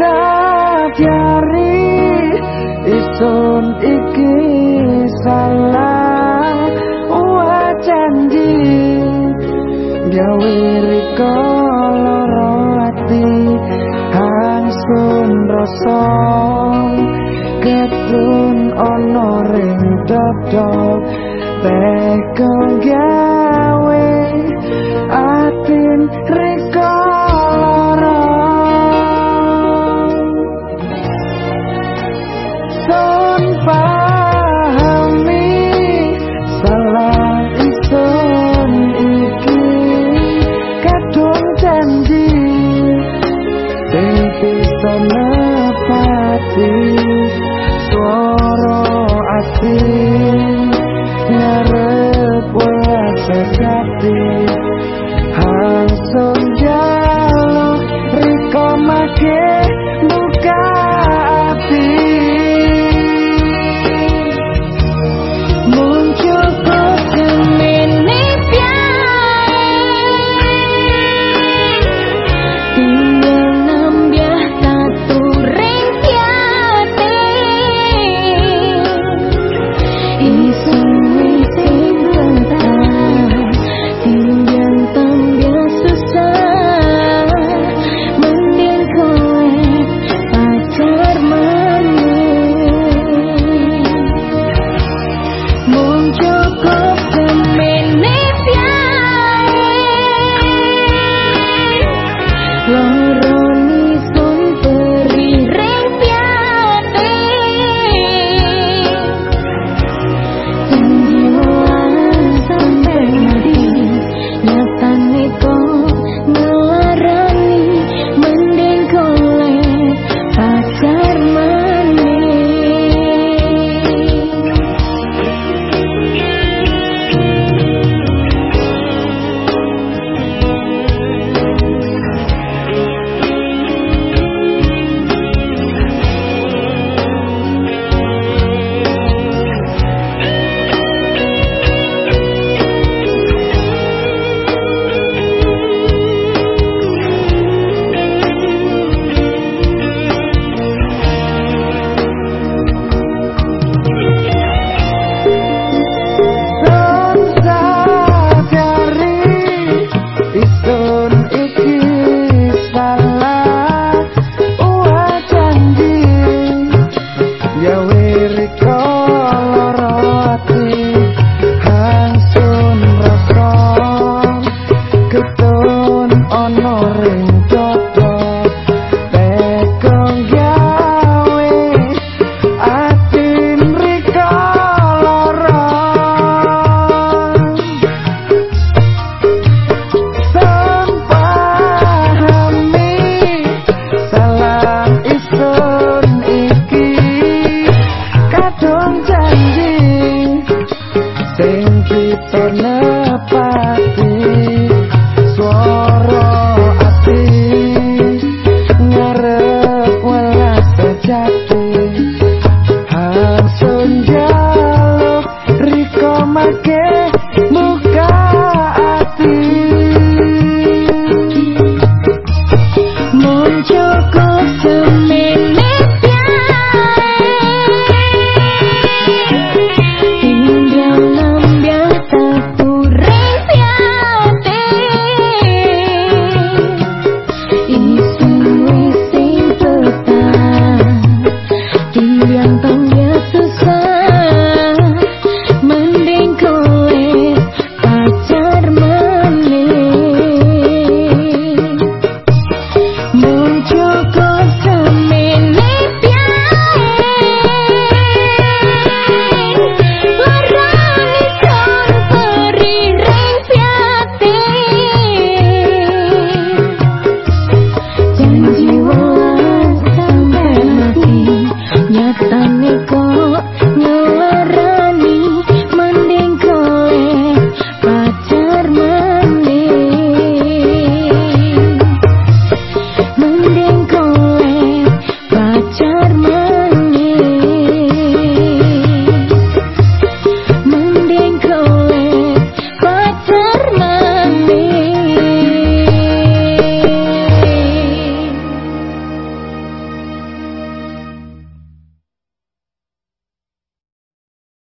sadari isun iki salah. Wa janji gawe riko loro ati. Hangsun rasa ketun ana ring dada teh gawe atin riko be janji sing kita nang